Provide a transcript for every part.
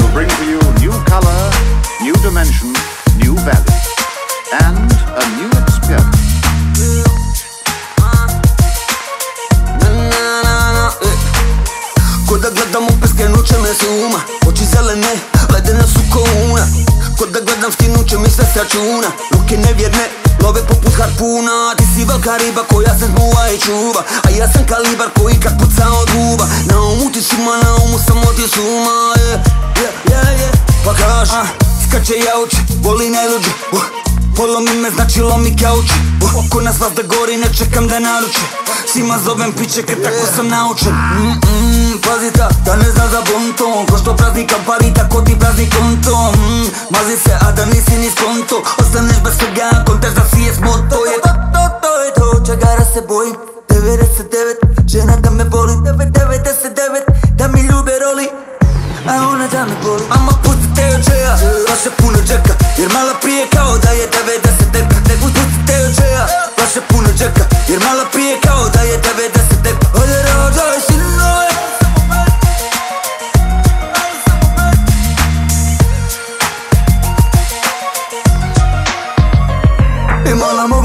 will bring to you new color, new dimension, new value, and a new experience. Ko da gledam u peske noće me se uma. Oči zelene, ledene su ko una. Ko da gledam skinuće mi sve s računa Ruke nevjerne, love poput harpuna. Ti si velika riba koja se zmuva i čuva. A ja sam kalibar koji kad puca od guba Na umu ti suma, na umu suma yeah, yeah, yeah, yeah. Скаче Скача јауч, боли не луѓе Поломи ме, значи ломи кауч Око нас вас да гори, не чекам да наручи. Сима зовем пиче, ке тако сам научен. Mm -mm, Пази та, да не зна за бунтом. Ко што празника пари, тако ти празни конто Мази се, а да не си низ конто Останеш без сега, контеш да си е смото Е то, то, то, е то, чега да се бои.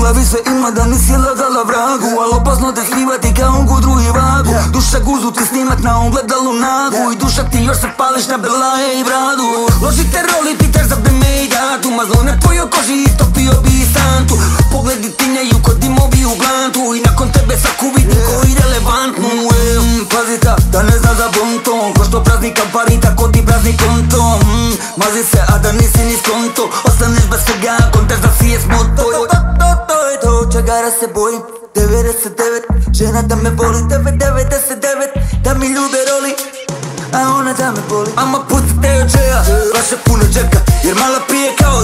Mogla više ima da nisi lagala vragu Al opasno te skrivati kao gudru i vagu. Duša guzu ti snimak na ogledalu nagu. I duša ti još se pališ na belaje i bradu. Ložite roli, pitaš za bi me i datu. Mazlo na tvojoj koži istopio bi i santu. Pogledi tinjaju kod dimovi u glantu. I nakon tebe svaku vidi koji relevantnu e, mm, Pazi ta, da ne zna za bonton Ko što prazni kampari, tako ti prazni konto mm, Mazi se, a da nisi ni skonto. Ostaneš bez svega, čegara se bojim 99, žena da me voli 99, da mi ljube roli a ona da me boli. Mama pustite joj čeja, vaše puno džeka Jer mala pije kao